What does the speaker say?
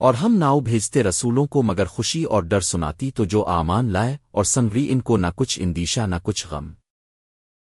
اور ہم ناؤ بھیجتے رسولوں کو مگر خوشی اور ڈر سناتی تو جو آمان لائے اور سنگری ان کو نہ کچھ اندیشہ نہ کچھ غم۔